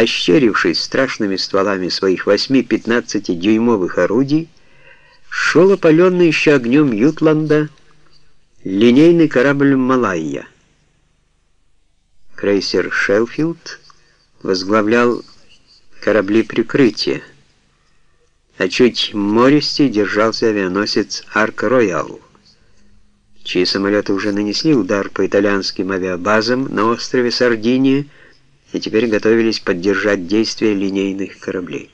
ощерившись страшными стволами своих 8-15 дюймовых орудий, шел опаленный еще огнем Ютланда линейный корабль «Малайя». Крейсер «Шелфилд» возглавлял корабли прикрытия, а чуть мористей держался авианосец «Арк-Роял», чьи самолеты уже нанесли удар по итальянским авиабазам на острове Сардиния и теперь готовились поддержать действия линейных кораблей.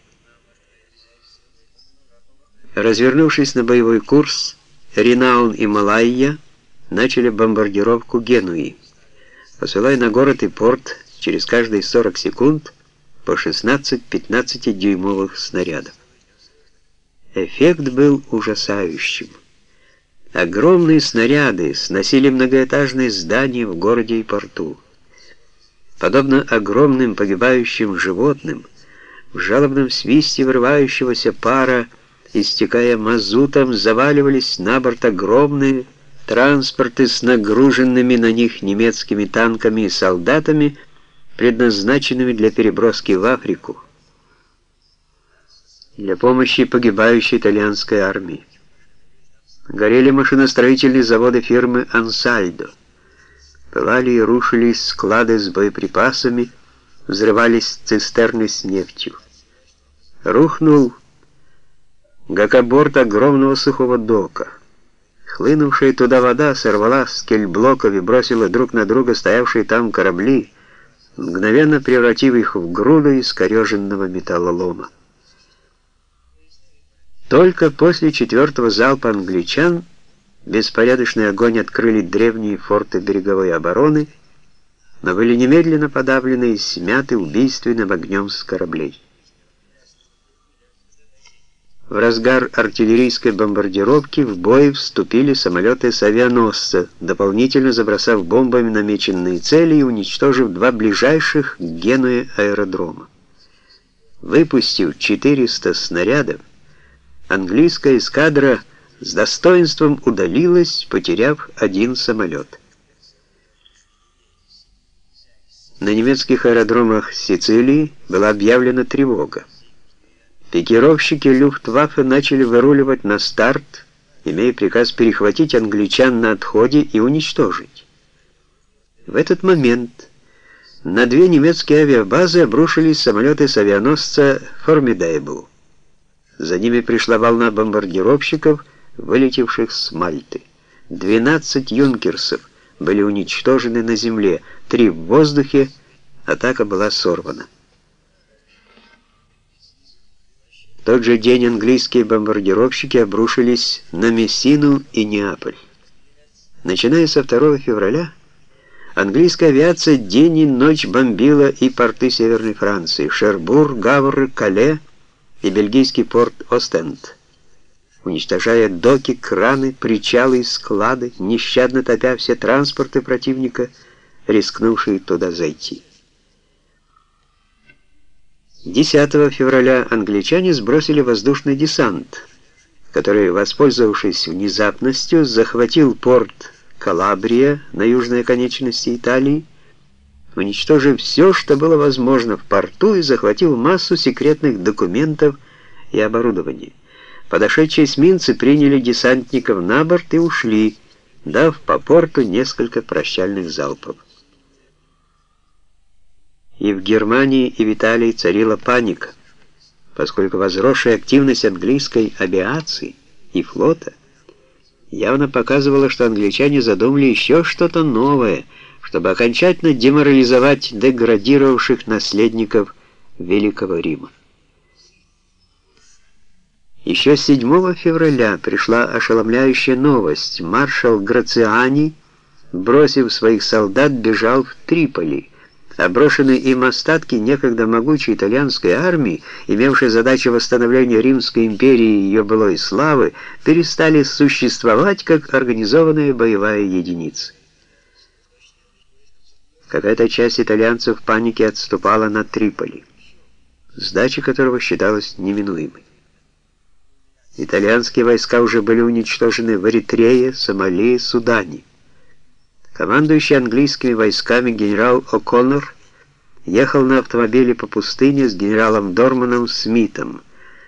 Развернувшись на боевой курс, Ринаун и Малайя начали бомбардировку Генуи, посылая на город и порт через каждые 40 секунд по 16-15 дюймовых снарядов. Эффект был ужасающим. Огромные снаряды сносили многоэтажные здания в городе и порту. Подобно огромным погибающим животным, в жалобном свисте вырывающегося пара, истекая мазутом, заваливались на борт огромные транспорты с нагруженными на них немецкими танками и солдатами, предназначенными для переброски в Африку, для помощи погибающей итальянской армии. Горели машиностроительные заводы фирмы «Ансальдо». Пылали и рушились склады с боеприпасами, взрывались цистерны с нефтью. Рухнул гакоборт огромного сухого дока. Хлынувшая туда вода сорвала с кельблоков и бросила друг на друга стоявшие там корабли, мгновенно превратив их в груды искореженного металлолома. Только после четвертого залпа англичан беспорядочный огонь открыли древние форты береговой обороны, но были немедленно подавлены и смяты убийственным огнем с кораблей. В разгар артиллерийской бомбардировки в бой вступили самолеты с авианосца, дополнительно забросав бомбами намеченные цели и уничтожив два ближайших к Генуе аэродрома. Выпустив 400 снарядов, английская эскадра с достоинством удалилась, потеряв один самолет. На немецких аэродромах Сицилии была объявлена тревога. Пикировщики Люфтваффе начали выруливать на старт, имея приказ перехватить англичан на отходе и уничтожить. В этот момент на две немецкие авиабазы обрушились самолеты с авианосца «Формидейбл». За ними пришла волна бомбардировщиков, вылетевших с Мальты. 12 юнкерсов были уничтожены на земле, три в воздухе, атака была сорвана. В тот же день английские бомбардировщики обрушились на Мессину и Неаполь. Начиная со 2 февраля, английская авиация день и ночь бомбила и порты Северной Франции, Шербур, Гавр, Кале, и бельгийский порт Остенд, уничтожая доки, краны, причалы и склады, нещадно топя все транспорты противника, рискнувшие туда зайти. 10 февраля англичане сбросили воздушный десант, который, воспользовавшись внезапностью, захватил порт Калабрия на южной оконечности Италии, уничтожив все, что было возможно в порту и захватил массу секретных документов и оборудования. Подошедшие эсминцы приняли десантников на борт и ушли, дав по порту несколько прощальных залпов. И в Германии, и в Италии царила паника, поскольку возросшая активность английской авиации и флота явно показывала, что англичане задумали еще что-то новое – чтобы окончательно деморализовать деградировавших наследников Великого Рима. Еще 7 февраля пришла ошеломляющая новость. Маршал Грациани, бросив своих солдат, бежал в Триполи. Оброшенные им остатки некогда могучей итальянской армии, имевшей задачу восстановления Римской империи и ее былой славы, перестали существовать как организованная боевая единица. Какая-то часть итальянцев в панике отступала на Триполи, сдача которого считалась неминуемой. Итальянские войска уже были уничтожены в Эритрее, Сомали, Судане. Командующий английскими войсками генерал О'Коннор ехал на автомобиле по пустыне с генералом Дорманом Смитом.